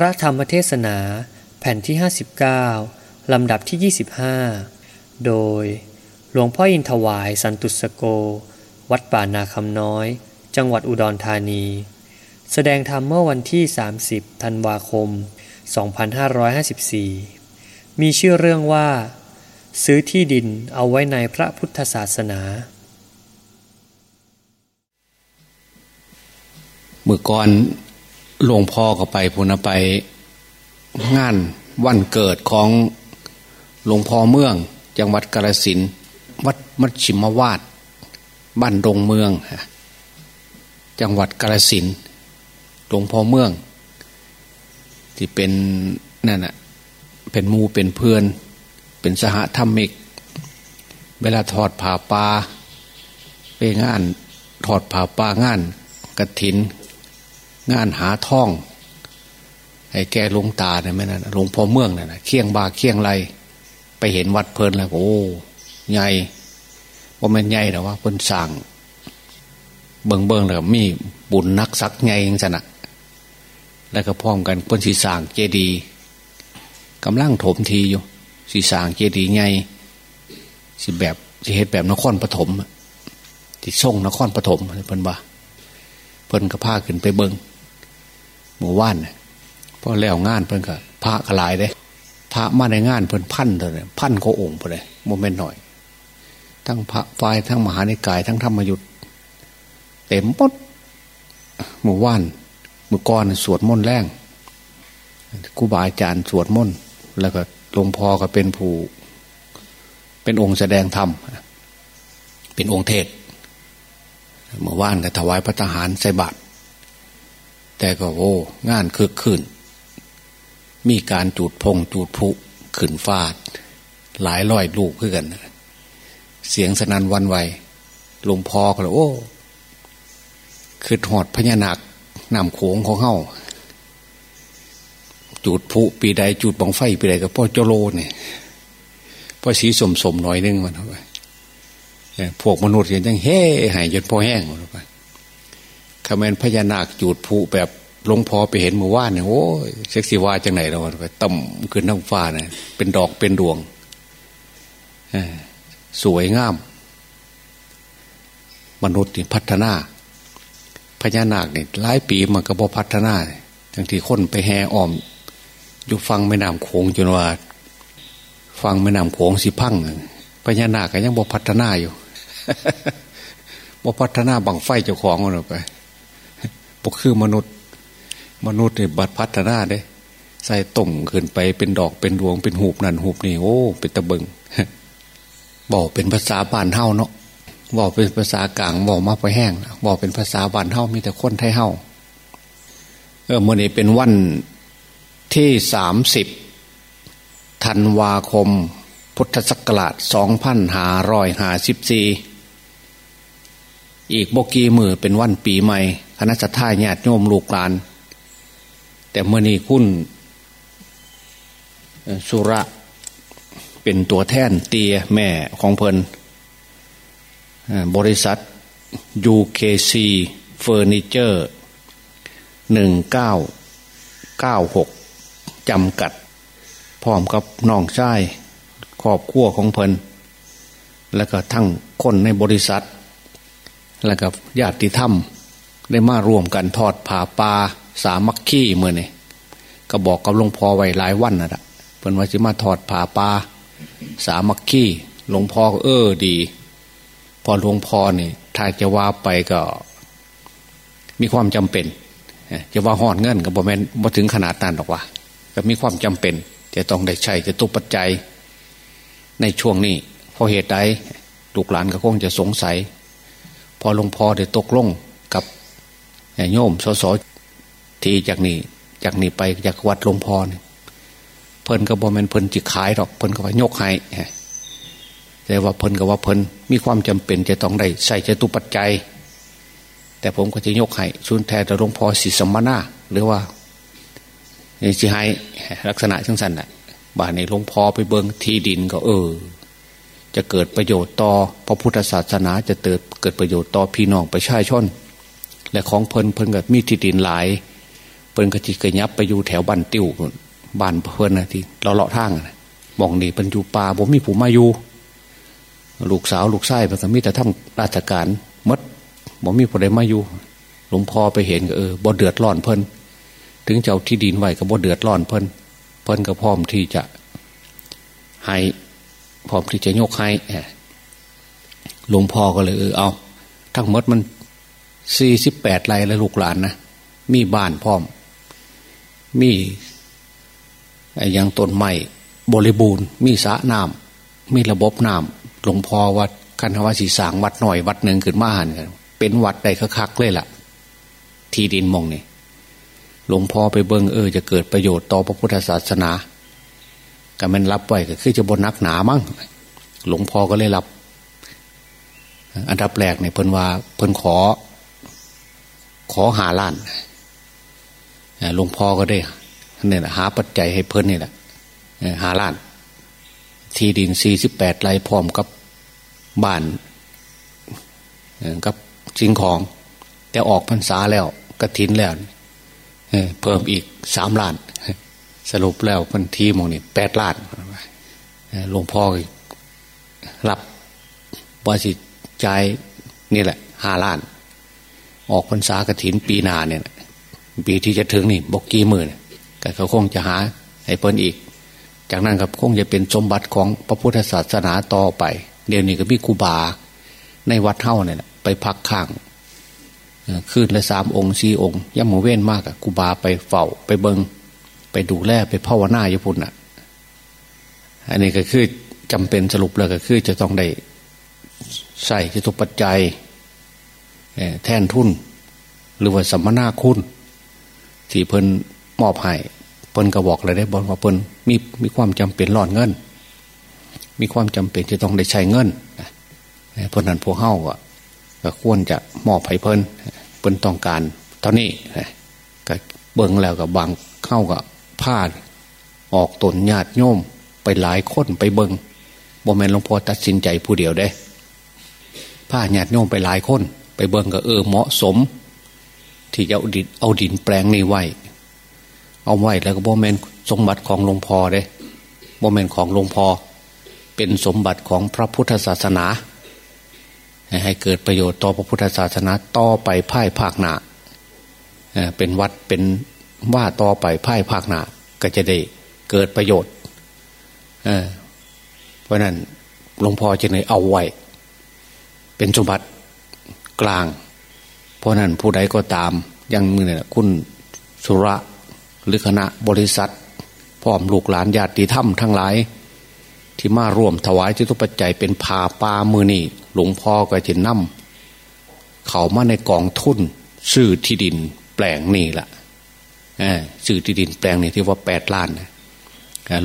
พระธรรมเทศนาแผ่นที่ 59 ลำดับที่ 25 โดย หลวงพ่ออินทวายสันตุสโก วัดป่านาคำน้อย จังหวัดอุดรธานี แสดงธรรมเมื่อวันที่ 30 ธันวาคม 2554 มีชื่อเรื่องว่า ซื้อที่ดินเอาไว้ในพระพุทธศาสนา เมื่อก่อน หลวงพ่อก็ไปพุนไปงานวันเกิดของหลวงพ่อเมือง จังหวัดกาลสินวัดมัชชิมวาดบ้านดงเมือง จังหวัดกาลสินหลวงพ่อเมือง ที่เป็นนั่นน่ะเป็นมูเป็นเพื่อน เป็นสหธรรมิก เวลาถอดผ่าปลาไปงานถอดผ่าปลางานกระถิน งานหาท่องให้แกลงตาเนี่ยไม่นั่นหลวงพ่อเมืองเนี่ยนะเคียงบาเคียงไรไปเห็นวัดเพลินแล้วโอ้ใหญ่ว่ามันใหญ่แต่ว่าเพิ่นสั่งเบิงเบิงแล้วมีบุญนักสักไงยังสนะแล้วก็พร้อมกันเพิ่นสีสางเจดีกำลังถมทีอยู่สีสางเจดีไงสิแบบสิเฮ็ดแบบนครปฐมที่ส่งนครปฐมเพิ่นว่าเพิ่นก็พาขึ้นไปเบิง หมู่ว่านพอแล้วงานเพิ่นก็พระกลายเด้พระมาในงานเพิ่นพันเลยพันก็องค์ไปเลยโมเมนต์หน่อย ทั้งพระฝ่ายทั้งมหาในกาย ทั้งธรรมยุทธเต็มปดหมู่ว่านหมู่กรสวดมนต์แรงครูบาอาจารย์สวดมนต์แล้วก็หลวงพ่อก็เป็นผู้ เป็นองค์แสดงธรรมเป็นองค์เทศเมื่อว่านก็ถวายพระทหารใส่บาตร แต่ก็โอ้งานคึกคืนมีการจูดพงจูดผุขึ้นฟาด หลายร้อยลูกขึ้นกันเสียงสนันวันไหวหลวงพ่อก็เลยโอ้คือหอดพญานาคนำโขงของเฮาจูดผุปีใดจูดบังไฟปีใดกับพ่อเจโลเนี่ยพ่อสีสมสมหน่อยนึงมันเข้าไปพวกมนุษย์ยังเฮ้หายจนพ่อแห้งหมดไป คำเมนพญานาคจูดผุแบบหลวงพ่อไปเห็นหมู่อวานเนี่ยโอ้ยเซ็กซี่ว่าจังไหนเราไปต่ำขึ้นน้ำฟ้าเนี่ยเป็นดอกเป็นดวงสวยงาม มนุษย์นี่พัฒนาพญานาคเนี่ยหลายปีมันก็บอพัฒนาทั้งที่คนไปแห่อ้อมอยู่ฟังแม่น้ำโขงจนว่า ฟังแม่น้ำโขงสิพังพญานาคก็ยังบอพัฒนาอยู่บอพัฒนาบังไฟเจ้าของมันไป พวกคือมนุษย์ มนุษย์เนี่ยบัดพัฒนาเด้ใส่ต่งขึ้นไปเป็นดอกเป็นดวงเป็นหูบนั่นหูบนี่โอ้เป็นตะเบิงบอกเป็นภาษาบ้านเฮาเนาะบอกเป็นภาษากลางบอกมาไปแห้งบอกเป็นภาษาบ้านเฮามีแต่คนไทยเฮาเออมื่อนี้เป็นวันที่สามสิบธันวาคม พุทธศักราชสองพันหารอยหาสิบสี่อีกบกีมือเป็นวันปีใหม่ คณะสัตยาญาติโยมลูกหลาน แต่เมื่อนี้คุณสุระเป็นตัวแทนเตียแม่ของเพลินบริษัท UKC เฟอร์นิเจอร์หนึ่งเก้าเก้าหกจำกัด พร้อมกับน้องชายครอบครัวของเพลินแล้วก็ทั้งคนในบริษัท แล้วก็ญาติธรรม ได้มาร่วมกันทอดผ่าปลาสามัคคีเมื่อนี่ก็บอกกับหลวงพ่อไว้หลายวันนะ่ะเพิ่นว่าจะมาถอดผ่าปลาสามัคคีหลวงพ่อก็เออดี พอหลวงพ่อนี่ถ้าจะว่าไปก็ มีความจำเป็นจะว่าหอดเงินก็บ่แม่นบ่ถึงขนาดนั้นหรอกว่าก็มีความจำเป็นจะต้องได้ใช้จะตุปัจจัย ในช่วงนี้เพอเหตุใดลูกหลานก็คงจะสงสัย พอหลวงพ่อได้ตกลง โยมสสทีจากนี้ จากนี้ไปจากวัดหลวงพ่อเนี่ยเพิ่นก็บอกมันเพิ่นจิขายหรอกเพิ่นก็ว่ายกให้แต่ว่าเพิ่นก็ว่าเพิ่นมีความจำเป็นจะต้องได้ใส่จตุปัจจัย แต่ผมก็จะยกให้ชุนแทนหลวงพ่อศิสมนาหรือว่าจะให้ลักษณะช่างสันน่ะบานในหลวงพ่อไปเบิงที่ดินก็เออ จะเกิดประโยชน์ต่อพระพุทธศาสนาจะเกิดเกิดประโยชน์ต่อพี่น้องประชาชน และของเพิ่นเพิ่นกับมีที่ดินหลาย เพิ่นกะจิกระยับไปอยู่แถวบ้านติ้วบ้านเพิ่นนะที่เราเลาะทางะมองนี่เป็นอยู่ป่าผมมีผู้มาอยู่ลูกสาวลูกชายเพิ่นก็มีแต่ทำราชการมัดบ่มีผู้ใดมาอยู่หลวงพ่อไปเห็นก็เออบ่เดือดร้อนเพิ่นถึงเจ้าที่ดินไว้ก็บ่เดือดร้อนเพิ่นเพิ่นก็พร้อมที่จะให้พร้อมที่จะยกให้หลวงพ่อก็เลยเออเอา ทั้งหมดมัน สี่สิบแปดไร่แล้วลูกหลานนะมีบ้านพร้อม มีอย่างต้นไม้บริบูรณ์ มีสระน้ำมีระบบน้ำหลวงพ่อวัดคันธวสีสางวัดหน่อยวัดหนึ่งขึ้นมาหันเป็นวัดใดคักๆเลยล่ะ ที่ดินมองนี่หลวงพ่อไปเบิงเออจะเกิดประโยชน์ต่อพระพุทธศาสนาก็มันรับไว้ก็คือจะบนนักหนามั้งหลวงพ่อก็เลยรับ อันดับแรกเนี่ยเพิ่นว่าเพิ่นขอ ขอหาล้านหลวงพ่อก็ได้เนี่ยหาปัจจัยให้เพิ่นนี่แหละหาล้าน ที่ดินสี่สิบแปดไร่พร้อมกับบ้านกับสิ่งของ แต่ออกพรรษาแล้วกระถินแล้วเพิ่มอีกสามล้าน สรุปแล้วพันทีมองนี่แปดล้านหลวงพ่อรับว่าสิใจนี่แหละห้าล้าน ออกพรรษากระถินปีนาเนี่ยปีที่จะถึงนี่บอกกี่หมื่นก็เขาคงจะหาให้เพิ่นอีก จากนั้นก็คงจะเป็นสมบัติของพระพุทธศาสนาต่อไป เดี๋ยวนี้ก็มีครูบาในวัดเท่าเนี่ยไปพักข้างขึ้นละสามองค์สี่องค์ย่ำมือเว้นมากอะกูบาไปเฝ้าไปเบิงไปดูแลไปภาวนาญี่ปุ่นอะอันนี้ก็คือจำเป็นสรุปเลยก็คือจะต้องได้ใส่ที่ตุปัจจัย แทนทุน หรือว่าสัมมนาคุณ ที่เพิ่นมอบให้เพิ่นก็บอกเลยได้บอกว่าเพิ่นมีมีความจำเป็นหลอดเงิน มีความจำเป็นจะต้องได้ใช้เงินเพราะนั้นพวกเฮาก็ควรจะมอบให้เพิ่นเพิ่นต้องการเท่านี้ก็เบิ่งแล้วกับบางเข้ากับผ้าออกตนญาติโยมไปหลายคนไปเบิงบ่แมนหลวงพ่อตัดสินใจผู้เดียวได้ผ้าญาติโยมไปหลายคน ไปเบิงก็เออเหมาะสม ที่จะเอาดินเอาดินแปลงนี้ไว้เอาไว้แล้วก็บ่แมนสมบัติของหลวงพ่อเด้บ่แมนของหลวงพ่อเป็นสมบัติของพระพุทธศาสนา ให้เกิดประโยชน์ต่อพระพุทธศาสนาต่อไปภายภาคหนาเป็นวัดเป็นว่าต่อไปภายภาคหนาก็จะได้เกิดประโยชน์เเพราะนั้นหลวงพ่อจะเลยเอาไว้ เป็นสมบัติ กลาง เพราะนั้นผู้ใดก็ตามยังมือเนี่ยคุณสุระหรือคณะบริษัทพร้อมลูกหลานญาติธรรมทั้งหลาย ที่มาร่วมถวายจิตุปัจจัยเป็นพาปามือนี่หลวงพ่อก็จะนำเขามาในกองทุนซื้อที่ดินแปลงนี่แหละซื้อที่ดินแปลงนี่ที่ว่าแปดล้าน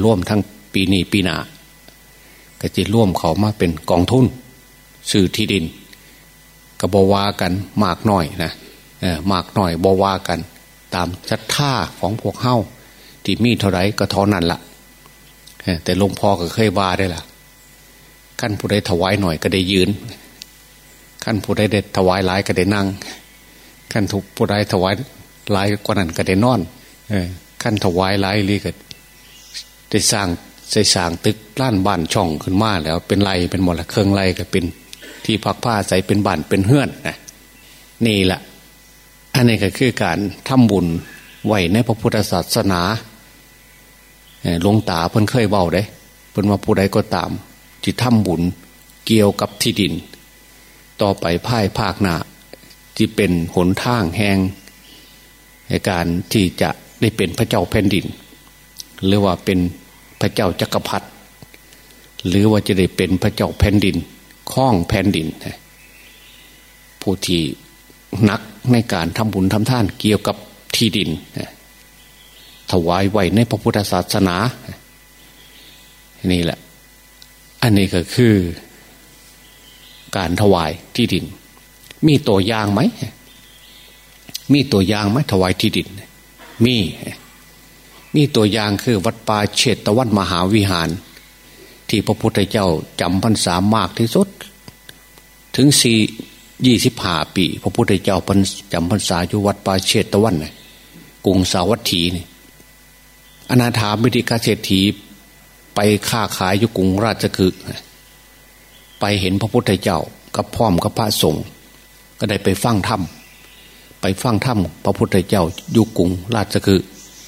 ร่วมทั้งปีนี้ปีหน้าก็จะร่วมเขามาเป็นกองทุนซื้อที่ดิน ก็บวากันมากหน่อยนะมากหน่อยบวากัน ตามชัดท่าของพวกเฮ้าที่มีเท่าไรก็เท่านั้นละแต่หลวงพ่อก็เคยว่าได้ละขั้นผู้ใดถวายหน่อยก็ได้ยืนขั้นผู้ใดได้ถวายหลายก็ได้นั่งขั้นทุกผู้ใดถวายหลายกว่านั้นก็ได้นอนขั้นถวายหลายลีก็ได้สร้างใส่สร้างตึกล้านบ้านช่องขึ้นมาแล้ว เป็นไรเป็นหมดละเครื่องไรก็เป็น ที่พักผ้าใส่เป็นบ้านเป็นเฮือนนะนี่แหละอันนี้ก็คือการทำบุญไหวในพระพุทธศาสนาหลวงตาเพิ่นเคยเบาได้เพิ่นว่าผู้ใดก็ตามที่ทำบุญเกี่ยวกับที่ดิน ต่อไปพ่ายภาคหนาที่เป็นหนทางแหงในการที่จะได้เป็นพระเจ้าแผ่นดิน หรือว่าเป็นพระเจ้าจักรพรรดิหรือว่าจะได้เป็นพระเจ้าแผ่นดิน คล้องแผ่นดินผู้ที่นักในการทำบุญทำท่านเกี่ยวกับที่ดิน ถวายไว้ในพระพุทธศาสนา นี่แหละ อันนี้ก็คือการถวายที่ดิน มีตัวอย่างไหม มีตัวอย่างไหมถวายที่ดิน มี มีตัวอย่างคือวัดป่าเชตะวันมหาวิหาร ที่พระพุทธเจ้าจำพรรษามากที่สุด ถึงสี่ยี่สิบห้าปี พระพุทธเจ้าจำพรรษาอยู่วัดป่าเชตวันกรุงสาวัตถีนี่อนาถาบิดิกาเศรษฐีไปค้าขายอยู่กรุงราชคฤห์ไปเห็นพระพุทธเจ้ากับพร้อมกับพระสงฆ์ก็ได้ไปฟังธรรมไปฟังธรรมพระพุทธเจ้าอยู่กรุงราชคฤห์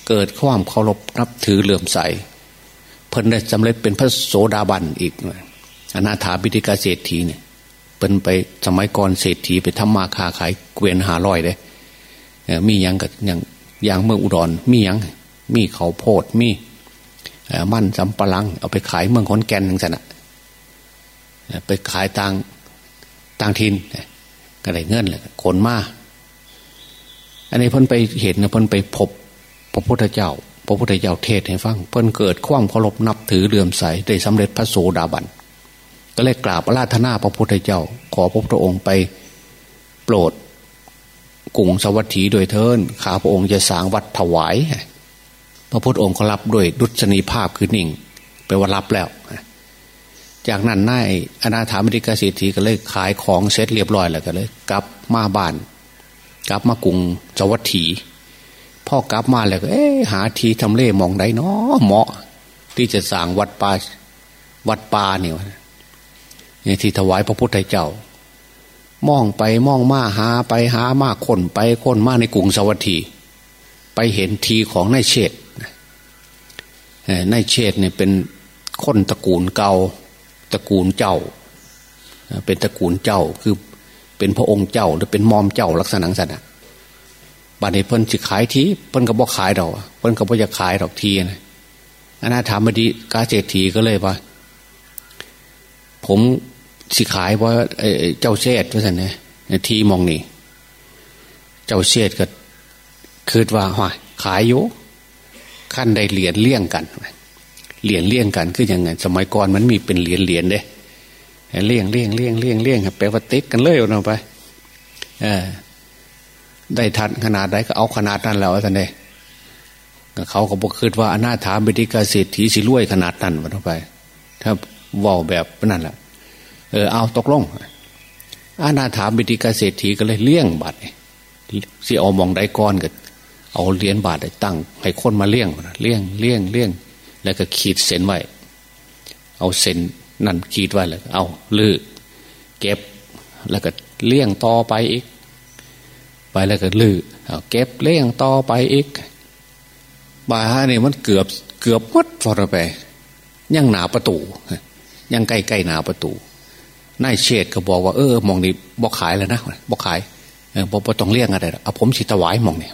เกิดความเคารพนับถือเลื่อมใส เพิ่นได้สำเร็จเป็นพระโสดาบันอีกอนาถาบิดิกาเศรษฐีเนี่ยเป็นไปสมัยก่อนเศรษฐีไปทำมาค้าขายเกวียนหาลอยเลยมียังกับอย่างอย่างเมืองอุดรมียังมีเขาโพดมีมั่นสำปะลัง เอาไปขายเมืองขอนแก่นทั้งสนะไปขายต่างต่างทินก็ได้เงินเลยขนมาอันนี้เพิ่นไปเห็นนะเพิ่นไปพบพระพุทธเจ้า ระพุทธเจ้าเทศให้ฟัง เพิ่นเกิดความเคารพนับถือเลื่อมใสได้สำเร็จพระโสดาบันก็เลยกราบราธนาพระพุทธเจ้า ขอพระพุทธองค์ไปโปรดกรุงสวัสดีโดยเทินข้าพระองค์จะสางวัดถวาย พระพุทธองค์ก็รับด้วยดุษณีภาพคือนิ่งไปว่ารับแล้ว จากนั้นนายอนาถามิติกาเศรษฐีก็เลยขายของเสร็จเรียบร้อยแล้วก็เลย กลับมาบ้าน กลับมากรุงสวัสดี พ่อกลับมาแล้วก็เอ๊หาทีทำเล่มองได้เนาะเหมาะ ที่จะสร้างวัดป่าวัดป่าเนี่ยนี่ที่ถวายพระพุทธเจ้ามองไปมองมาหาไปหามาคนไปคนมาในกรุงสวัสดีไปเห็นทีของนายเชษนายเชษเนี่ยเป็นคนตระกูลเก่าตระกูลเจ้า เป็นตระกูลเจ้าคือเป็นพระองค์เจ้าหรือเป็นมอมเจ้าลักษณะสัน บัดนี้เพิ่นจะขายทีเพิ่นก็บอกขายเราเพิ่นก็บอกจะขายดอกทีนะอนาถามดีกาเจตีก็เลยว่า ผมสิขายว่าเจ้าเชษว่าสันเนี่ยทีมองนี่ เจ้าเชษก็คืดว่าว่าขายอยู่ขั้นได้เหรียญเลี่ยงกันเหรียญเลี่ยงกันคือยังไงสมัยก่อนมันมีเป็นเหรียญเหรียญเด้เลี่ยงเลี่ยงเลี่ยงเลี่ยงเลี่ยงแปลว่าติ๊กกันเลยเอาไป เออ ได้ทันขนาดใดก็เอาขนาดนั้นแล้วท่านเองเขาก็บอกคืดว่าอนาถาบิดิกาเศรษฐีสิรวยขนาดนั้นวันไป ถ้าว่าแบบนั่นแหละเออเอาตกลงอาณาถาบิดิกาเศรษฐีก็เลยเลี้ยงบาทสิเอามองได้ก้อนก็เอาเหรียญบาทตั้ง ให้คนมาเลี้ยงเลี้ยงเลี้ยงเลี้ยง แล้วก็ขีดเส้นไว้ เอาเส้นนั่นขีดไว้แล้วเอาลือเก็บแล้วก็เลี้ยงต่อไปอีก ไปแล้วก็ลือเอเก็บเลี้ยงต่อไปอีกบาฮานี่มันเกือบเกือบมดฟอร์ไป ยังหนาประตู ยังใกล้ใกล้หนาประตูนายเชษก็บอกว่าเออมองนี่บอกขายแล้วนะบอกขายเออบอกต้องเลี้ยงอะไรเอาผมสิถวายมองนี่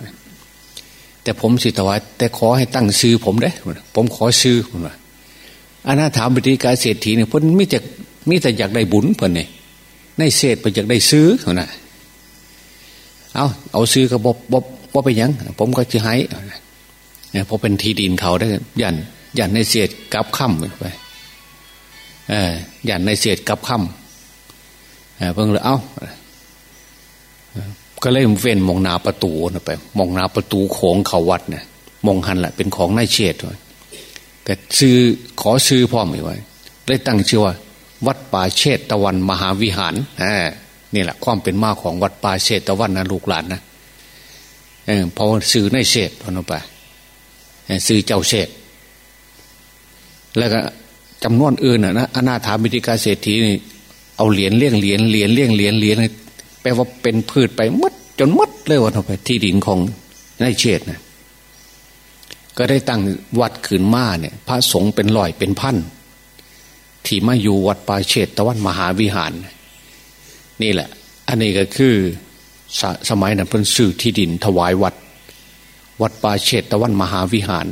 แต่ผมสิถวายแต่ขอให้ตั้งซื้อผมได้ผมขอซื้อผมว่าอาณาถามบิดีกาเศรษฐีเนี่ยเพิ่นมิจะมิแต่อยากได้บุญเพิ่นเนี่ยนเศษเพิ่นอยากได้ซื้อเขานะ เอาเอาซื้อก็บบบบบ่ไปยังผมก็จะให้เนี่ยพอเป็นที่ดินเขาได้ยันยันในเศษกับค่ำไปเออยันในเศษกับค่ำเพิ่งเลยเอา้าก็เลยเว้นมองนาประตูนะไปมองนาประตูโขงเขาวัดเนี่ยมองหันแหละเป็นของนายเชษไว้แต่ซื้อขอซื้อพ่อไม่ไว้เลยตั้งชื่อว่า วัดป่าเชษตะวันมหาวิหารอ่า นี่แหละความเป็นมาของวัดป่าเชตะวันนะลูกหลานนะเออพอซื้อในเชษพอไปซื้อเจ้าเชษแล้วก็จำนวนอื่นนะอนาถามิติกาเศรษฐีนี่เอาเหรียญเลี้ยงเหรียญเหรียญเลี้ยงเหรียญเหรียญแปลว่าเป็นพืชไปมัดจนมัดเลยวันไป ที่ดินของนายเชษนะก็ได้ตั้งวัดขืนมาเนี่ย พระสงฆ์เป็นลอยเป็นพันที่มาอยู่วัดป่าเชตตะวันมหาวิหาร นี่แหละ อันนี้ก็คือสสมัยนั้นเพิ่นซื้อที่ดินถวายวัด วัดป่าเชตตะวันมหาวิหาร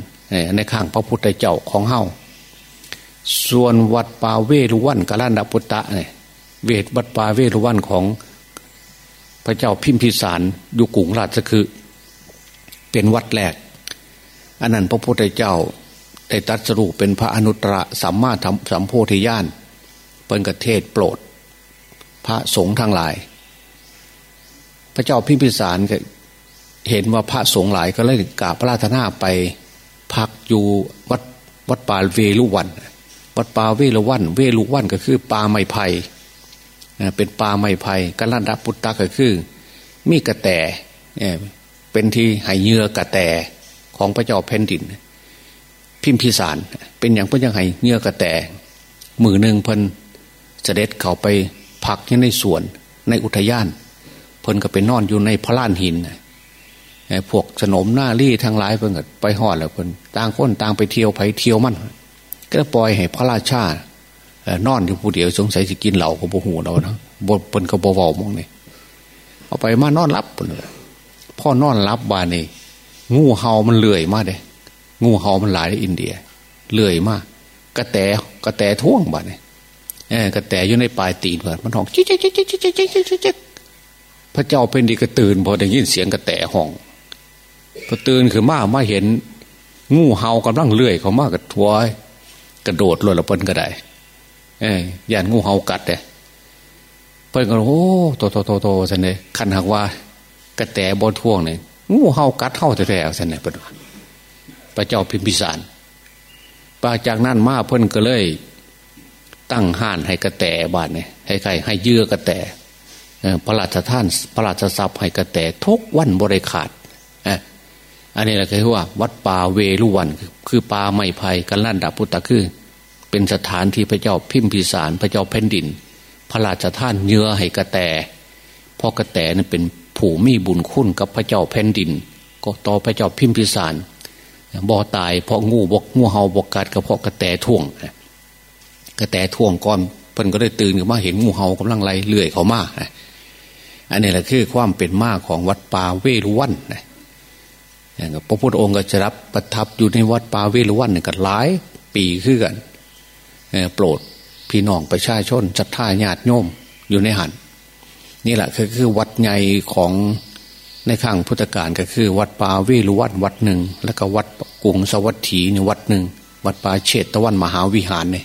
ในข้างพระพุทธเจ้าของเฮาส่วนวัดป่าเวรุวันกาลันดาปุตตะเนี่ยเวทวัดป่าเวรุวันของพระเจ้าพิมพิสารยู่กรุงราชคือ เป็นวัดแรกอันนั้นพระพุทธเจ้าได้ตัดสรุปเป็นพระอนุตตรสัมมาสัมโพธิญาณเป็นกเทศโปรด พระสงฆ์ทั้งหลาย พระเจ้าพิมพิสารก็เห็นว่าพระสงฆ์หลายก็เลยกราบพระราชนาไปพักอยู่วัดวัดป่าเวลุวัน วัดป่าเวลุวัน เวลุวันก็คือป่าไม้ไผ่เป็นป่าไม้ไผ่กัลันดาปุตตะก็คือ มีกระแตเป็นที่ให้เยื่อกระแตของพระเจ้าแผ่นดิน พิมพิสารเป็นอย่างเพื่อยังให้เยื่อกระแตมือหนึ่งเพิ่นเสด็จเขาไป พักที่ในสวนในอุทยาน เพิ่นก็ไปนอนอยู่ในพระลานหินพวกสนมหน้ารี่ทั้งหลายเพิ่นก็ไปหอดแล้วเพิ่นต่างคนต่างไปเที่ยวไปเที่ยวมันก็ปล่อยให้พระราชานอนอยู่ผู้เดียวสงสัยจะกินเหล่าก็บ่หูเรานะบนเพิ่นก็บ่เว้ามองนี่เอาไปมานอนรับเพิ่นพ่อนอนรับบานี่งูเห่ามันเลื่อยมากเลยงูเห่ามันหลายในอินเดีย เลื่อยมากกระแตกระแตท่วงบานี่ กระแตอยู่ในปลายตีนเพื่อนมันห้องจิ๊กจิ๊กจิ๊กจิ๊กจิ๊กจิ๊กจิ๊กพระเจ้าเป็นดีกระตื่นพอได้ยินเสียงกระแตห้องพอตื่นคือมามาเห็น งูเห่ากำลังเลื่อยเขามากกระทวยกระโดดลอยละเพิ่นก็ได้เอ้ยย่านงูเห่ากัดเลยเพิ่นก็โอ้โตโตโตโตสันเลยขันหักว่ากระแตบนท่วงเนี่ยงูเห่ากัดเห่าแท้ๆสันเนี่ยเพิ่นพระเจ้าพิมพิสารปาจากนั้นมาเพิ่นก็เลย ตั้งห้านให้กระแตบานเนี่ยให้ใครให้เยื่อกระแตพระราชท่านพระราชทรัพย์ให้กระแตทุกวันบริขาดอันนี้แหละคือว่า วัดป่าเวลุวัน คือป่าไม้ไผ่กันลั่นดับพุตตะคือ เป็นสถานที่พระเจ้าพิมพิสาร พระเจ้าแผ่นดิน พระราชท่านเยื่อให้กระแตพอกระแตนั้นเป็นผู้มีบุญคุณกับพระเจ้าแผ่นดิน ก็ต่อพระเจ้าพิมพิสารบ่อตายเพราะงูบกงูเห่าบกกัดกับเพราะกระแตท่วง กระแตท่วงก่อนเพิ่นก็ได้ตื่นขึ้นมาเห็นงูเห่ากำลังไล่เลื่อยเขามาอันนี้แหละคือความเป็นมาของวัดป่าเวรุวันนะพระพุทธองค์ก็จะรับประทับอยู่ในวัดป่าเวรุวันเนี่ยกันหลายปีขึ้นกันโปรดพี่น้องประชาชนจัดท่าญาติโยมอยู่ในหันนี่แหละคือคือวัดใหญ่ของในข้างพุทธกาลก็คือ วัดป่าเวรุวันวัดหนึ่ง แล้วก็วัดกุงสวัสถีนี่วัดหนึ่งวัดป่าเชตตะวันมหาวิหารเนี่ย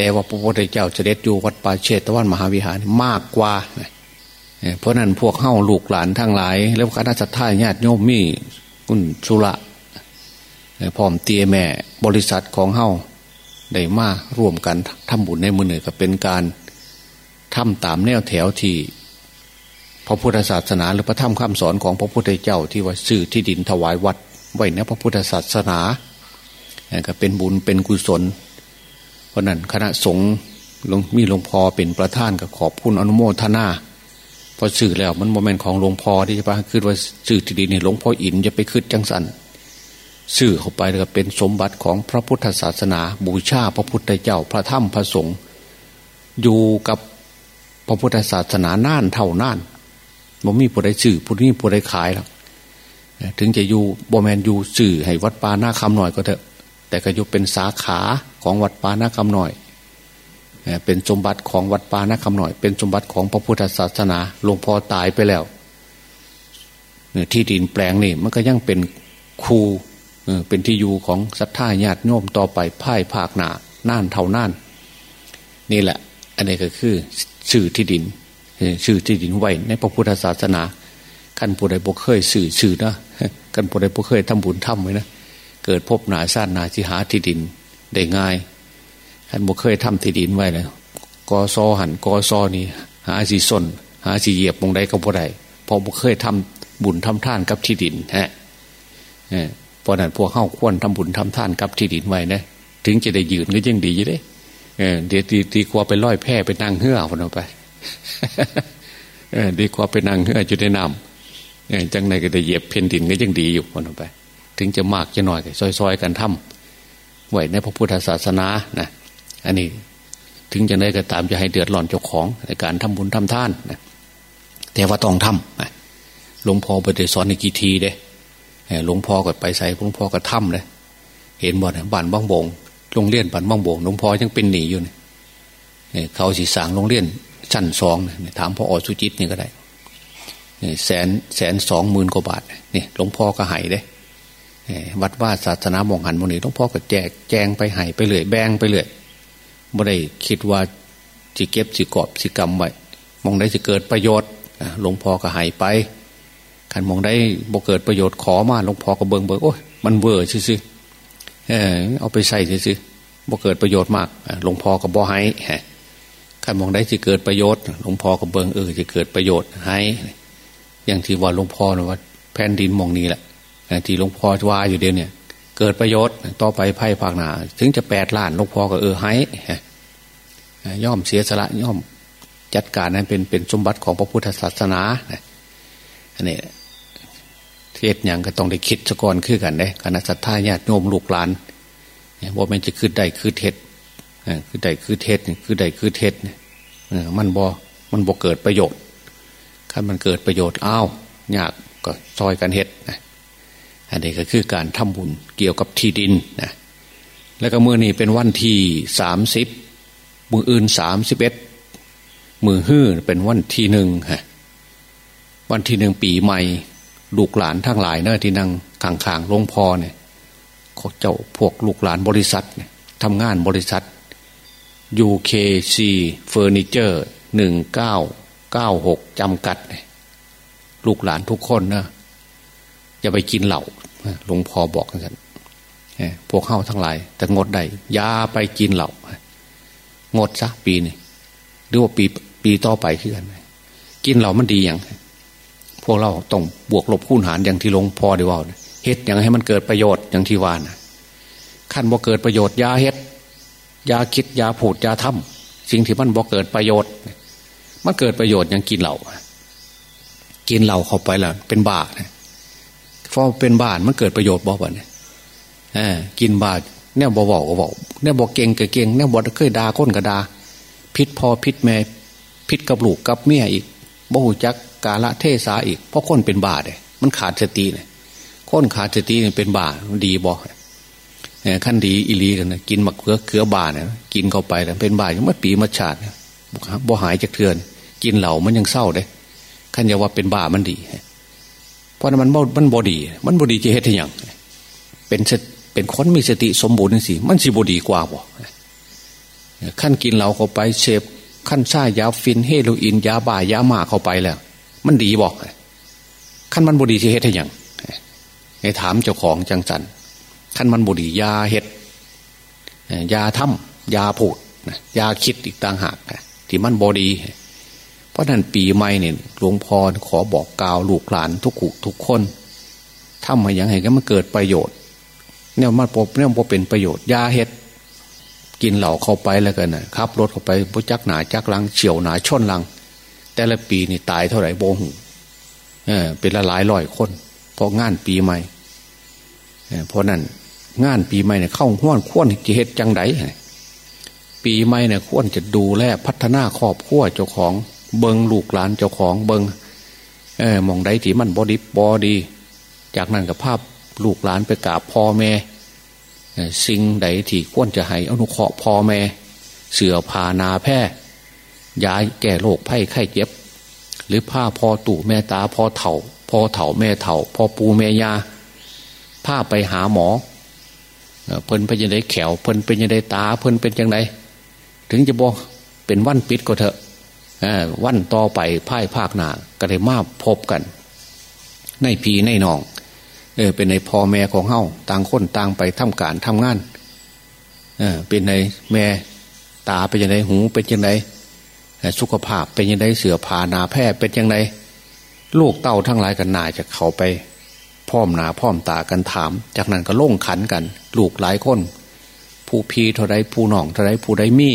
แต่ว่าพระพุทธเจ้าจะเด็ดอยู่วัดป่าเชตตะวันมหาวิหารมากกว่าเพราะนั้นพวกเข้าลูกหลานทั้งหลาย แล้วคณะสัตยาญาติโยมมีกุณสุระพร้อมเตียแม่บริษัทของเฮ้าได้มาร่วมกันทำบุญในมือหนึ่งก็เป็นการทำตามแนวแถวที่พระพุทธศาสนา หรือพระธรรมคำสอนของพระพุทธเจ้าที่ว่าซื้อที่ดินถวายวัด ไว้ในพระพุทธศาสนาก็เป็นบุญเป็นกุศล เพราะนั้นคณะสงฆ์มีหลวงพ่อเป็นประธานก็ขอบคุณอนุโมทนาพอสื่อแล้วมันโมเมนต์ของหลวงพ่อที่จะไปคือว่าสื่อที่ดีเนี่ยหลวงพ่ออินจะไปคืดจังสันสื่อเข้าไปแล้วก็เป็นสมบัติของพระพุทธศาสนา บูชาพระพุทธเจ้าพระธรรมพระสงฆ์อยู่กับพระพุทธศาสนาน่านเท่านานบ่มีผู้ใดสื่อผู้นี้ผู้ใดขายแล้วถึงจะอยู่บแมนอยู่สื่อให้วัดปาหน้าคำหน่อยก็เถอะ แต่ก็อยู่เป็นสาขา ของวัดปานาคำหน่อย เป็นสมบัติของวัดปานะคำหน่อย เป็นสมบัติของพระพุทธศาสนาหลวงพ่อตายไปแล้วที่ดินแปลงนี่มันก็ยังเป็นครูเป็นที่อยู่ของศรัทธาญาติโยมต่อไปพ่ายภาคหนาน่านเท่าน่าน นี่แหละ อันนี้ก็คือสื่อที่ดินสื่อที่ดินไว้ในพระพุทธศาสนาขันผู้ใดบุเคยสื่อสื่อนะขันผู้ใดบุเคยทำบุญทำไว้นะเกิดพบหนาชาตินาที่หาที่ดิน ได้ง่ายท่านบอกเคยทำที่ดินไว้เลยกอซอหันกอซอนี่หาสีส้นหาสีเหยียบมงใดก็บ่ได้พอบอกเคยทำบุญทำท่านกับที่ดินฮะเพราะนั้นพวกเข้าควรทำบุญทำท่านกับที่ดินไว้นะถึงจะได้ยืนก็ยังดีอยู่เด้เดี๋ยวดีกว่าไปล่อยแพ่ไปนั่งเหื่อคนเอาไปดีกว่าไปนั่งเหื่อจะได้นำจังในก็ได้เหยียบเพนดินก็ยังดีอยู่คนเอาไป ถึงจะมากจะน้อยก็ซอยๆกันทำ ไว้ในพระพุทธศาสนานะอันนี้ถึงจะได้ก็ตามจะให้เดือดร้อนเจ้าของในการทำบุญทำท่านนะแต่ว่าต้องทำหลวงพ่อไปเดสอนในกี่ทีเด้หลวงพ่อก็ไปใส่หลวงพ่อก็ทำเลยเห็นบ่อนบ้านบ้างบงโรงเรียนบ้านบ้างบงหลวงพ่อยังเป็นหนีอยู่เนี่ยเขาสีสางโรงเรียนชั้นสองถามพ่ออสุจิตนี่ก็ได้แสนแสนสองหมื่นกว่าบาทเนี่ยหลวงพ่อก็หายเด้ วัดว่าศาสนามองหันมนีหลวงพ่อก็แจกแจงไปหายไปเลยแบงไปเลยไม่ได้คิดว่าจะเก็บสิกอบสิกรรมไว้มองได้จะเกิดประโยชน์หลวงพ่อก็หายไปขันมองได้บ่เกิดประโยชน์ขอมาหลวงพ่อก็เบิงเบิงโอ้ยมันเวอร์ซื่อเออเอาไปใส่ซื่อบ่เกิดประโยชน์มากหลวงพ่อก็บ่ให้ขันมองได้จะเกิดประโยชน์หลวงพ่อก็เบิงเออจะเกิดประโยชน์ให้ อย่างที่ว่าหลวงพ่อนะว่าแผ่นดินมองนี้แหละ ที่หลวงพ่อว่าอยู่เดียวเนี่ยเกิดประโยชน์ต่อไปไพ่ภาคหนาถึงจะแปดล้านหลวงพ่อก็เออให้ย่อมเสียสละย่อมจัดการนั้นเป็นเป็นสมบัติของพระพุทธศาสนาอันนี้เทศอย่างก็ต้องได้คิดสะก่อนคือกันได้คณะสัตยาญาติโยมลูกหลานว่ามันจะคือใดคือเทศคือใดคือเทศคือใดคือเทศมันบ่มันบ่เกิดประโยชน์ถ้ามันเกิดประโยชน์อ้าวยากก็ซอยกันเฮ็ดนะ อันนี้ก็คือการทำบุญเกี่ยวกับที่ดินนะแล้วก็เมื่อนี้เป็นวันที่สามสิบมืออื่นสามสิบเอ็ดมือฮื้อเป็นวันที่หนึ่งฮะวันที่หนึ่งปีใหม่ลูกหลานทั้งหลายเนอะที่นั่งขางขางลงพอเนี่ยเจ้าพวกลูกหลานบริษัททำงานบริษัท UKC Furniture หนึ่งเก้าเก้าหกจำกัด ลูกหลานทุกคนนะ อย่าไปกินเหล้าหลวงพ่อบอกกันพวกเข้าทั้งหลาย แต่งดได้อย่าไปกินเหล้างดซะปีนี้หรือว่าปีปีต่อไปคือกันกินเหล้ามันดีอย่างพวกเราต้องบวกลบคูณหารอย่างที่หลวงพ่อได้ว่าเฮ็ดอย่างให้มันเกิดประโยชน์อย่างที่ว่านะขั้นบ่เกิดประโยชน์ยาเฮ็ดยาคิดยาผูดยาทำสิ่งที่มันบ่เกิดประโยชน์มันเกิดประโยชน์อย่างกินเหล้ากินเหล้าเข้าไปแล้วเป็นบาปนะ พอเป็นบาปมันเกิดประโยชน์บ่บ่เนี่ยกินบาปเนี่ยบ่บอกก็บอกเนี่ยบอกเก่งก็เก่งเนี่ยบอกเคยด่าก้นก็ด่าพิษพอพิษแม่พิษกับลูกกับเมียอีกบ่หูจักกาละเทศาอีกเพราะคนเป็นบาดเนี่ยมันขาดสติเนี่ยคนขาดสติเนี่ยเป็นบาดดีบอกเนี่ยขั้นดีอิลีกันนะกินมะเขือเขือบาเนี่ยกินเข้าไปแล้วเป็นบาอย่างมัดปีมัดชาติบ่หายจากเถื่อน กินเหล่ามันยังเศร้าเลยขั้นยาว่าเป็นบามันดี เพราะมันมันบอดี มันบอดีจะเฮ็ดอย่างเป็นเป็นคนมีสติสมบูรณ์สิมันสิบอดีกว่าบ่ขั้นกินเหล่าเข้าไปเสพขั้นซ่ายาฟินเฮโรอีนยาบ้ายาหมาเข้าไปแล้ว มันดีบอกขั้นมันบอดีจะเฮ็ดอย่างไอ้ถามเจ้าของจังสันขั้นมันบอดียาเฮ็ดยาทำยาพูดยาคิดอีกต่างหากที่มันบอดี ราะนั้นปีใหม่เนี่ยหลวงพ่อขอบอกกล่าวลูกหลานทุกขุทุกคนทำมาอย่างไรก็มันเกิดประโยชน์ เนี่ยมันพบเนี่ยพอเป็นประโยชน์ยาเห็ดกินเหล่าเข้าไปแล้วกันนะครับรถเข้าไปพุจักหนาจักลังเฉียวหนาชนลัง แต่ละปีนี่ตายเท่าไหร่โบหูเออเป็นละหลายร้อยคนเพราะงานปีใหม่เพราะนั้นงานปีใหม่เนี่ยเข้าห้วนขวนจะเหตุจังไดปีใหม่เนี่ยควรจะดูแลพัฒนาครอบครัวเจ้าของ เบิงลูกหลานเจ้าของเบิงเออมองได้ที่มันบอดีบอดี จากนั้นกับภาพลูกหลานไปกราบพ่อแม่สิ่งใดที่ควรจะให้อนุเคราะห์พ่อแม่ เสือพานาแพร่ย้ายแก่โรคไข้ไข้เจ็บ หรือผ้าพอตู่แม่ตาพอเถ่าพอเถ่าแม่เถ่าพอปูแม่ยาผ้าไปหาหมอเพิ่นเป็นยังไงแขวเพิ่นเป็นยังไงตาเพิ่นเป็นยังไงถึงจะบอกเป็นวันปิดก็เถอะ วันต่อไปพ่ายภาคหนาก็ได้มาพบกัน ในพีในนองเออเป็นในพ่อแม่ของเฮาต่างคนต่างไปทำการทำงานเออเป็นในแม่ตาเป็นยังไงหูเป็นยังไงสุขภาพเป็นยังไงเสือผ่านาแพร่เป็นยังไงลูกเต้าทั้งหลายกันนายจะเขาไปพ่อมนาพ่อมตากันถาม จากนั้นก็ล่งขันกัน ลูกหลายคน ผู้พีเท่าไรผู้หน่องเท่าไรผู้ใดมี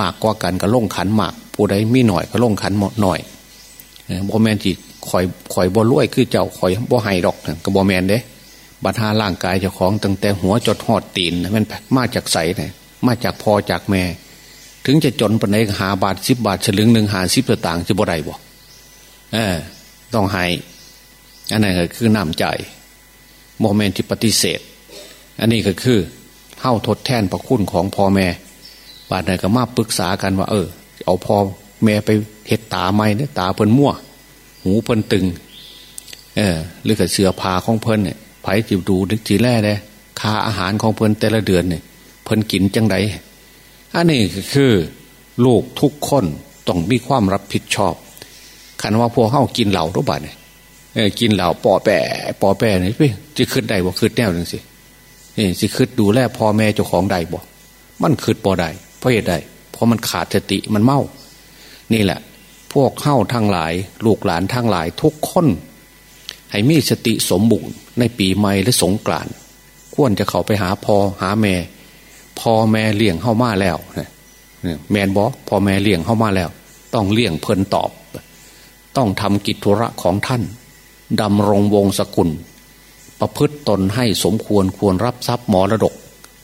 มากกว่ากันก็ล่งขันมาก ผู้ใดมีหน่อยก็ลงขันหมดหน่อยบ่แมนจีข่อยข่อยบ่รวยคือเจ้าข่อยบ่ไห้ดอกก็บ่แมนเด้บัตราร่างกายเจ้าของตั้งแต่หัวจดหอดตีนมันมาจากใสเนี่ยมาจากพอจากแม่ ถึงจะจนปนไหนหาบาทสิบบาทฉลึงหนึ่งหาสิบต่างจะบ่ได้บ่เออ ต้องให้อันนั้นก็คือน้ำใจโมเมนต์ที่ปฏิเสธ อันนี้ก็คือเข้าทดแทนพระคุณของพ่อแม่ บาดไหนก็มาปรึกษากันว่า เออ เอาพอแม่ไปเห็ดตาไหมเนี่ยตาเพิ่นมั่ว หูเพิ่นตึง เออหรือกับเสือผาของเพิ่นเนี่ยไผ่จิบดูนึกทีแรกเลยค่าอาหารของเพิ่นแต่ละเดือนเนี่ยเพิ่นกินจังไดอันนี้คือลูกทุกคนต้องมีความรับผิดชอบคันว่าพวกเข้ากินเหล่าทุกบาทเนี่ยกินเหล่าปอแปะปอแปะเนี่ยพี่จะขึ้นได้บ่ขึ้นแนวหนึ่งสินี่สิขึ้นดูแลพ่อแม่เจ้าของใดบ่มันขึ้นปอใด เพราะเหตุใดเพราะมันขาดสติมันเมา นี่แหละ พวกเข้าทั้งหลาย ลูกหลานทั้งหลาย ทุกคนให้มีสติสมบูรณ์ในปีใหม่และสงกรานต์ควรจะเข้าไปหาพอหาแม่พ่อแม่เลี้ยงเข้ามาแล้วแมนบอกพ่อแม่เลี้ยงเข้ามาแล้ว ต้องเลี้ยงเพลินตอบ ต้องทำกิจธุระของท่านดำรงวงศกุล ประพฤติตนให้สมควรควรรับทรัพย์มรดก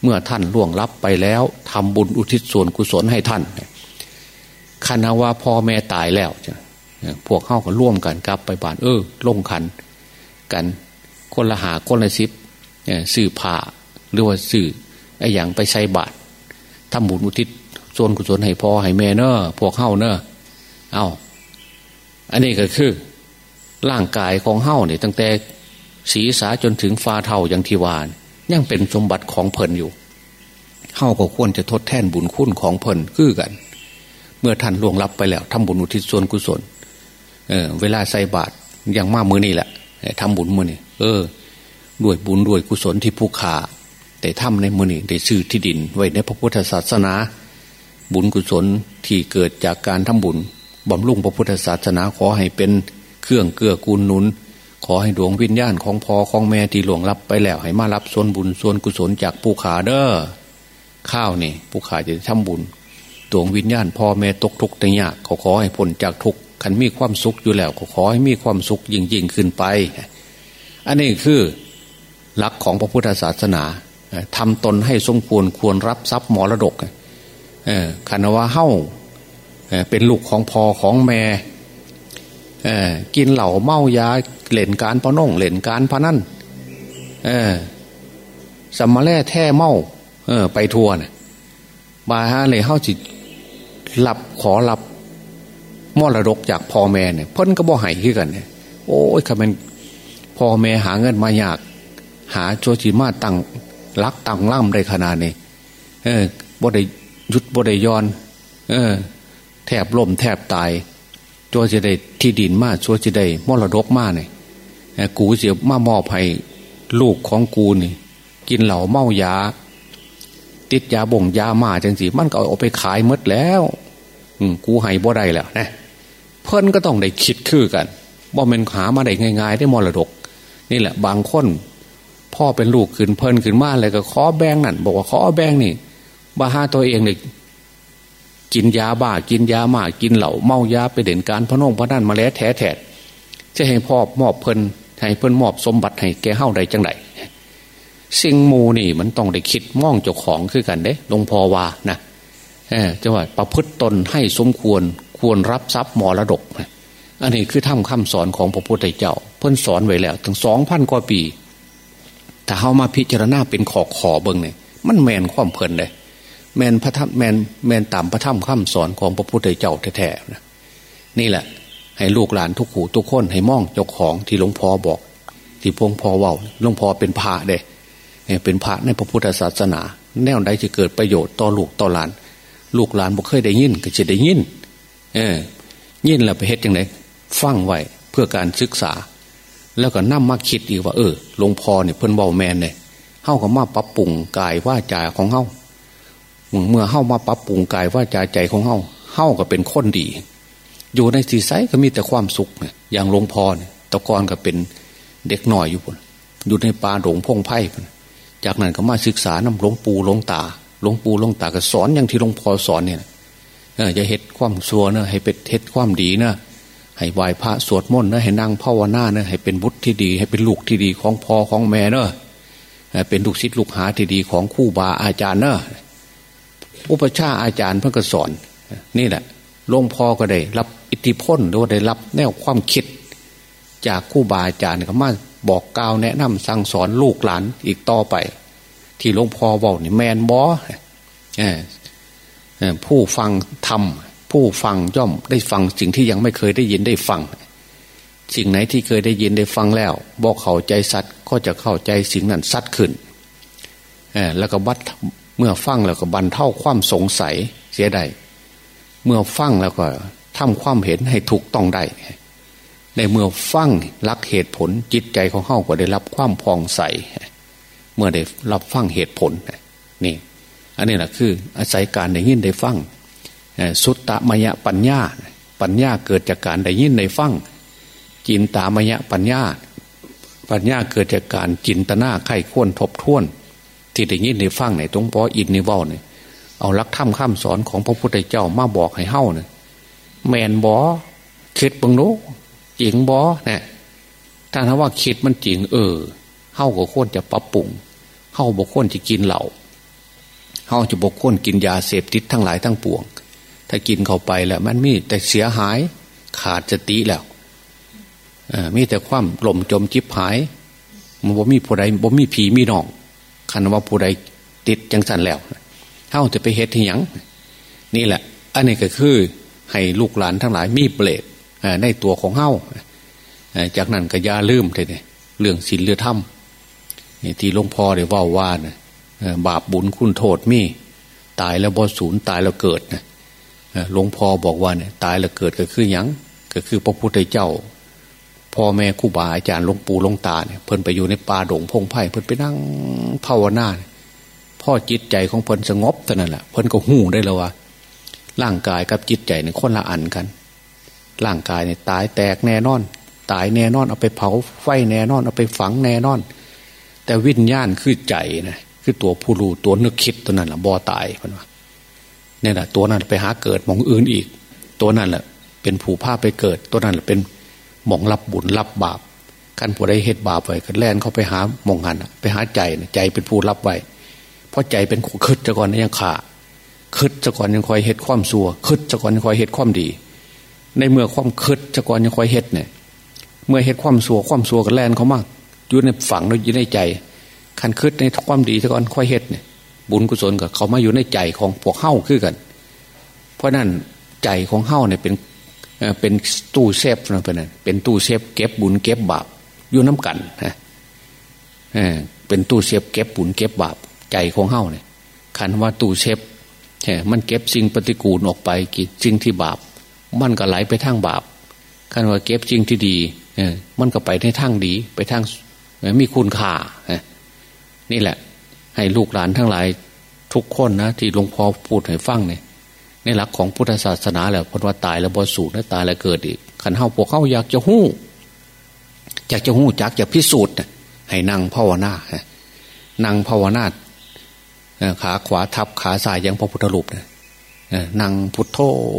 เมื่อท่านล่วงลับไปแล้วทำบุญอุทิศส่วนกุศลให้ท่านคณะว่าพ่อแม่ตายแล้วพวกเข้าก็ร่วมกันกลับไปบ้านเออลงขัน กันคนละหาคนละสิบสื่อผ่าหรือว่าสื่อไอ้อย่างไปใช้บาตรทำบุญอุทิศส่วนกุศลให้พ่อให้แม่เนอะพวกเข้าเนอะเอาอันนี้ก็คือ ร่างกายของเฮ้าเนี่ยตั้งแต่ศีรษะจนถึงฟ้าเท่าอย่างที่วาน ยังเป็นสมบัติของเพลินอยู่เฮ้าก็ควรจะทดแทนบุญคุณของเพลินคือกัน เมื่อท่านล่วงลับไปแล้วทำบุญอุทิศส่วนกุศล เออ เวลาใส่บาตรอย่างมากมือนี่แหละทำบุญมือนี่เออ ด้วยบุญด้วยกุศลที่ผู้ขาแต่ทำในมือนี่ได้ซื้อที่ดิน ไว้ในพระพุทธศาสนา บุญกุศลที่เกิดจากการทำบุญบำรุงพระพุทธศาสนาขอให้เป็นเครื่องเกื้อกูลหนุน ขอให้ดวงวิญญาณของพ่อของแม่ที่หลวงรับไปแล้ว ให้มารับส่วนบุญส่วนกุศลจากผู้ขาเด้อข้าวนี่ผู้ขาจะทำบุญดวงวิญญาณพ่อแม่ตกทุกข์แต่ยากขาขอให้พ้นจากทุกข์ขันมีความสุขอยู่แล้วขาขอให้มีความสุขยิ่งยิ่งขึ้นไป อันนี้คือหลักของพระพุทธศาสนาทำตนให้สมควรควรรับทรัพย์มรดกคันว่าเฮ้าเป็นลูกของพ่อของแม่ กินเหล่าเมายาเล่นการพนงเล่นการพนันสมมาแล่แท่เมาเอะไปทัวร์นะมาฮะเลยเฮ้าจิหลับขอหลับมรดกจากพ่อแม่เนี่ยพ้นก็บ่หายขึ้นกันเนี่ยโอ้ยคำเป็นพ่อแม่หาเงินมายาก หาโจจิมาตั้งลักตั้งล่ำได้ขนาดนี้เออบ่ได้ยุดบ่ได้ย้อน เออ แทบล่มแทบตาย จัวจะได้ที่ดินมากจัวจะได้มรดกมากเนี่ยกูเสียมามอบให้ลูกของกูนี่ กินเหล่าเมายา ติดยาบ่งยามาจังสิมันก็เอาไปขายมดแล้ว อืกูให้บ่ได้แล้วนะเพิ่นก็ต้องได้คิดคือกันบ่เป็นหามาได้ง่าย ๆ ได้มรดก นี่แหละ บางคนพ่อเป็นลูกขึ้นเพิ่นขึ้นมาเลยก็ขอแบงนั่นบอกว่าขอแบงนี่บ้าหาตัวเองเนี่ย กินยาบ้ากินยาหมากินเหล่าเมายาไปเด่นการพนงพนั่นมาแล้วแท้แท้จะให้พ่อมอบเพิ่นให้เพิ่นมอบสมบัติให้แกเฮ้าใดจังไดสิ่งมูนี่มันต้องได้คิดมองเจ้าของคือกันเด้หลวงพ่อว่านะเจังหวัดประพฤติตนให้สมควรควรรับทรัพย์มรดก อันนี้คือทำคำสอนของพระพุทธเจ้า เพิ่นสอนไว้แล้ว ถึงสองพันกว่าปี ถ้าเข้ามาพิจารณาเป็นขอขอเบิ้งเนี่ยมันแมนความเพิ่นเลย แมนพระธรรมแมนแมนตามพระธรรมคำสอนของพระพุทธเจ้าแท้ๆนะนี่แหละ ให้ลูกหลานทุกหูทุกคนให้มองเจ้าของที่หลวงพ่อบอก ที่พงพ่อว่าหลวงพ่อเป็นพระเด้เป็นพระในพระพุทธศาสนา แนวใดจะเกิดประโยชน์ต่อลูกต่อหลาน ลูกหลานบอกเคยได้ยินก็จะได้ยิน เออ ยินแล้วไปเฮ็ดยังไงฟังไว้เพื่อการศึกษา แล้วก็นั่มมาคิดอีกว่า เออหลวงพ่อเนี่ยเพิ่นเบาแมนเนี่ยเฮ้าก็มาปรับปรุงกายว่าจาของเฮ้า เมื่อเข้ามาปรับปรุงกายว่าใจใจของเฮ้าเฮ้าก็เป็นคนดี อยู่ในสีไซก็มีแต่ความสุขเนี่ยอย่างหลวงพ่อเนี่ยตะกอนก็เป็นเด็กหน่อยอยู่พุ่นอยู่ในป่าหลงพงไพ่จากนั้นก็มาศึกษานำหลวงปู่หลวงตาหลวงปู่หลวงตาก็สอนอย่างที่หลวงพ่อสอนเนี่ยเออจะเฮ็ดความชัวเนะให้เป็นเฮ็ดความดีนะให้ไหว้พระสวดมนต์นะให้นั่งภาวนาเนะให้เป็นบุตรที่ดี ให้เป็นลูกที่ดีของพ่อของแม่เนอะเป็นลูกศิษย์ลูกหาที่ดีของคู่บาอาจารย์เนอะ อุปชาอาจารย์เพื่อก็สอน นี่แหละหลวงพ่อก็ได้ รับอิทธิพลหรือว่าได้รับแนวความคิด จากคู่บาอาจารย์ก็มาบอกกล่าวแนะนำสั่งสอนลูกหลานอีกต่อไป ที่หลวงพ่อบอกนี่แมนบอผู้ฟังทำผู้ฟังย่อมได้ฟังสิ่งที่ยังไม่เคยได้ยินได้ฟัง สิ่งไหนที่เคยได้ยินได้ฟังแล้ว บอกเข้าใจสัตว์ก็จะเข้าใจสิ่งนั้นสัตว์ขึ้นแล้วก็วัด เมื่อฟังแล้วก็บรรเทาความสงสัยเสียได้ เมื่อฟังแล้วก็ทำความเห็นให้ถูกต้องได้ ในเมื่อฟังรักเหตุผลจิตใจของเขาก็ได้รับความพองใส เมื่อได้รับฟังเหตุผลนี่ อันนี้แหละคืออาศัยการได้ยินได้ฟังสุตตมยปัญญา ปัญญาเกิดจากการได้ยินได้ฟังจินตามยปัญญา ปัญญาเกิดจากการจินตนาไข้ควรทบทวน ที่ได้ยินในฟังในตรงปออินในว่าเนี่ยเอาลักธรรมข้ามสอนของพระพุทธเจ้ามาบอกให้เฮ้าเนี่ยแมนบอคิดบังโนจิงบอเนี่ยถ้าถ้าว่าคิดมันจริงเออเฮ้าก็ควรจะปรับปรุงเฮ้าบกควรจะกินเหล่าเฮ้าจะบกควรกินยาเสพติดทั้งหลายทั้งปวง ถ้ากินเข้าไปแล้วมันมีแต่เสียหายขาดสติแล้วมีแต่ความหล่มจมจิบหายมันบ่มีผู้ใดบ่มีผีมีน้อง คันว่าผู้ใดติดจังสันแล้วเท่าจะไปเฮ็ดที่ยังนี่แหละ อันนี้ก็คือให้ลูกหลานทั้งหลายมีเปรตในตัวของเฮ้าจากนั้นก็ย่าลืมเลยเรื่องศีลเรือถ้ำที่หลวงพ่อได้ว่าว่านะบาปบุญคุณโทษมี ตายแล้วบ่สูญตายแล้วเกิดนะหลวงพ่อบอกว่าเนี่ยตายแล้วเกิดก็คือยังก็คือพระพุทธเจ้า พ่อแม่ครูบาอาจารย์หลวงปู่หลวงตาเนี่ยเพิ่นไปอยู่ในป่าดงพงไพ่เพิ่นไปนั่งภาวนาพ่อจิตใจของเพิ่นสงบเท่านั้นแหละเพิ่นก็หูได้แล้วว่าร่างกายกับจิตใจเนี่ยคนละอันกัน ร่างกายเนี่ยตายแตกแน่นอน ตายแน่นอนเอาไปเผาไฟแน่นอนเอาไปฝังแน่นอน แต่วิญญาณคือใจนะคือตัวผู้รู้ตัวนึกคิดตัวนั้นแหละบ่ตายเพิ่นว่าเนี่ยแหละตัวนั้นไปหาเกิดมองอื่นอีก ตัวนั้นแหละเป็นผู้ผ้าไปเกิด ตัวนั้นแหละเป็น มองรับบุญรับบาปกันผู้ใดเหตุบาปไว้ก็แล่นเข้าไปหามองหันไปหาใจใจเป็นผู้รับไว้เพราะใจเป็นคืดจะก่อนยังขาคืดจะก่อนยังคอยเหตุความซัวคืดจะก่อนยังคอยเหตุความดี ในเมื่อความคืดซะก่อนยังคอยเฮ็ดเนี่ย เมื่อเฮ็ดความซัวความซัวก็แล่นเขามากอยู่ในฝังอยู่ในใจคันคืดในความดีซะก่อนคอยเฮ็ดเนี่ยบุญกุศลกับเขามาอยู่ในใจของพวกเฮ้าคือกัน เพราะนั้นใจของเฮ้าเนี่ยเป็น เป็นตู้เซฟนะเป็นเป็นตู้เซฟเก็บบุญเก็บบาปอยู่น้ากันนะเป็นตู้เซฟเก็บบุญเก็บบาปใจของเฮ้าเนี่ยคันว่าตู้เซฟมันเก็บสิ่งปฏิกูลออกไปกิสิ่งที่บาป มันก็ไหลไปทางบาปคันว่าเก็บสิ่งที่ดีมันก็ไปในทางดี ไปทางมีคุณค่านี่แหละ ให้ลูกหลานทั้งหลายทุกคนนะที่หลวงพ่อพูดให้ฟังเนี่ย ในหลักของพุทธศาสนาแล้วพอว่าตายแล้วบอสูตรแล้วตายแล้วเกิดอีกขันเฮาพวกเขาอยากจะหู้อยากจะหู้จักจะพิสูจน์ให้นั่งภาวนานั่งภาวนาขาขวาทับขาซ้ายยังพระพุทธรูปนะนั่งพุทโธ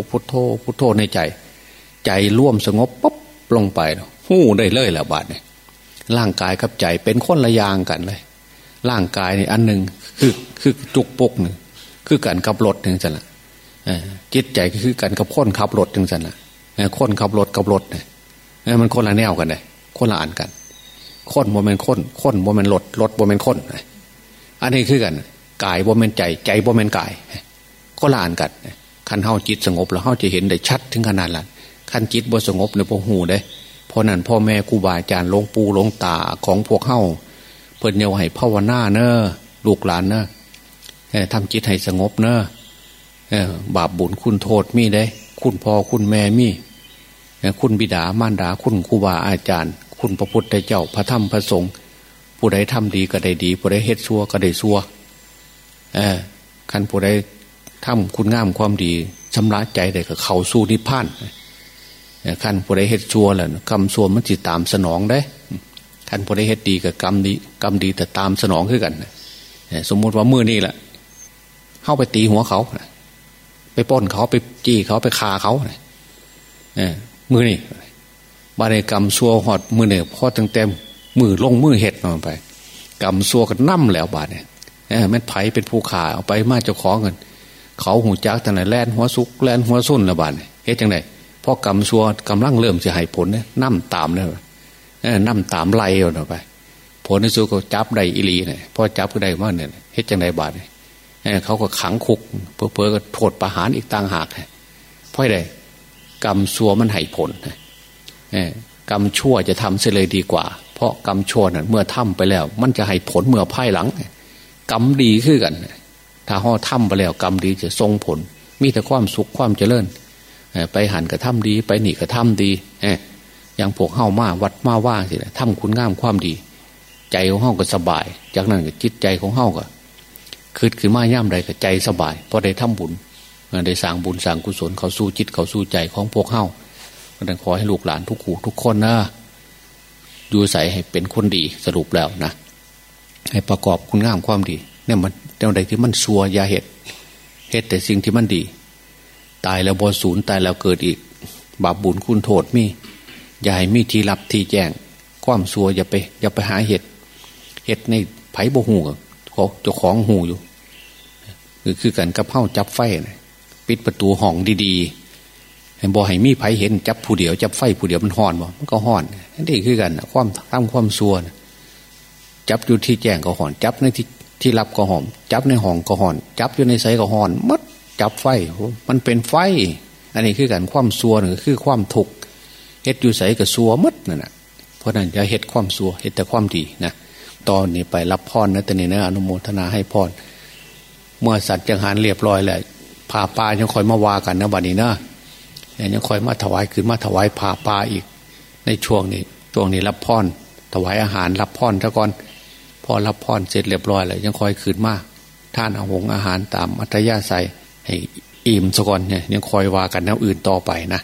พุทโธพุทโธในใจ ใจร่วมสงบปุ๊บลงไปหู้ได้เลยแหละบาดเนี่ยร่างกายกับใจเป็นคนละยางกันเลย ร่างกายนี่อันหนึ่งคือคือจุกปกหนึ่งคือการขับรถหนึ่งจังละ จิตใจก็คือกันกับคนขับรถจังสันละคนขับรถกับรถเนี่ยมันคนละแนวกันเลยคนละอันกันคนโมเมนคนคนโมเมนรถรถโมเมนคนอันนี้คือกันกายโมเมนใจ ใจโมเมนกายคนละอันกันขันเฮาจิตสงบแล้วเฮาจะเห็นได้ชัดถึงขนาดนั้นขันจิตบ่สงบในพวกหูได้เพราะนั้นพ่อแม่ครูบาอาจารย์หลวงปู่หลวงตาของพวกเฮาเพิ่นเนวให้ภาวนาเนอะลูกหลานเนอะทำจิตให้สงบเนอะ บาปบุญคุณโทษมีได้ คุณพ่อคุณแม่มีคุณบิดามารดาคุณครูบาอาจารย์ คุณพระพุทธเจ้าพระธรรมพระสงฆ์ผู้ใดทำดีก็ได้ดี ผู้ใดเฮ็ดชั่วก็ได้ชั่วขันผู้ใดทำคุณงามความดีชำระใจได้ก็เข้าสู้นิพพานขันผู้ใดเฮ็ดชั่วแหละกรรมชั่วมันจิตตามสนองได้ขันผู้ใดเฮ็ดดีกับกรรมดีกรรมดีแต่ตามสนองขึ้นกันสมมติว่ามือนี่แหละเข้าไปตีหัวเขา ปป้นเขาไปจี้เขาไปคาเขาเนี่ยมือนี่บาในกรรมซัวหอดมือเนี่ยพอตั้งเต็มมือลงมือเห็ดมาไปกรรมซัวก็นั่มแล้วบาดเนี่ยแม่ไผ่เป็นผู้ขาเอาไปมาเจ้าของเงินเขาหูจักแต่ไหนแลนหัวซุกแลนหัวสุ่นละบาดเนี่ยเฮ็ดจังไงพอกรรมซัวกำลังเริ่มจะให้ผลเนี่ยนั่มตามเลยนั่มตามไล่เอาไป ผลในสุดก็จับได้อิลีเนี่ยพอจับก็ได้มาเนี่ยเฮ็ดจังไงบาดเนี่ย เขาก็ขังคุกเพอๆก็โทษประหารอีกต่างหากเพราะอะไรกรรมชั่วมันให้ผลกรรมชั่วจะทำเสียเลยดีกว่า เพราะกรรมชั่วนั้นเมื่อทำไปแล้ว มันจะให้ผลเมื่อภายหลัง กรรมดีขึ้นกัน ถ้าห่อทำไปแล้วกรรมดีจะทรงผล มีแต่ความสุขความเจริญไปหันกระทำดี ไปหนีกระทำดีอย่างพวกเข้ามาวัดมาว่างสิทำคุณงามความดี ใจของเข้าก็สบาย จากนั้นก็จิตใจของเข้าก็ คืดคือมาย่ำใดก็ใจสบายเพราะได้ทำบุญได้สร้างบุญสร้างกุศลเขาสู้จิตเขาสู้ใจของพวกเฮ้าดังขอให้ลูกหลานทุกขู่ทุกคนนะอยู่ใส่ให้เป็นคนดีสรุปแล้วนะให้ประกอบคุณงามความดีเนี่ยมันแนวใดที่มันชัวยาเหตุเหตุแต่สิ่งที่มันดี ตายแล้วบอศูนย์ตายแล้วเกิดอีก บาปบุญคุณโทษมีอย่าให้มีทีรับทีแจ้ง ความชัวอย่าไป อย่าไปหาเหตุเหตุในไผ่บ่หู เขาเจ้าของหูอยู่คือคือกันกับเพ้าจับไฟนะปิดประตูห้องดีๆให้บ่ให้มีไผเห็นจับผู้เดียว จับไฟผู้เดียวมันห่อนบ่มันก็ห่อนนี่คือกันความทำความชัวนะจับอยู่ที่แจ้งก็ห่อน จับในที่ที่รับก็หอม จับในห้องก็ห่อน จับอยู่ในไสก็ห่อนมัดจับไฟ มันเป็นไฟ อันนี้คือการความซัวหนึ่งคือความทุกข์เฮ็ดอยู่ใสกับซัวมัดนั่นแหะเพราะนั้นอย่าเฮ็ดความซัวเฮ็ดแต่ความดีนะ ตอนนี้ไปรับพรนะต่นี่นะอนุโมทนาให้พรเมื่อสัตว์จังหารเรียบร้อยแล้วพาปลายังคอยมาวากันนะบัดนี้นะยังคอยมาถวายคืนมาถวายพาปลาอีก ในช่วงนี้ช่วงนี้รับพรถวายอาหารรับพรซะก่อนพอรับพรเสร็จเรียบร้อยแล้วยังคอยคืนมากท่านอาหงอาหารตามอัตยาใส่ให้อิ่มซะก่อนเนี่ยยังคอยวากันแนวอื่นต่อไปนะ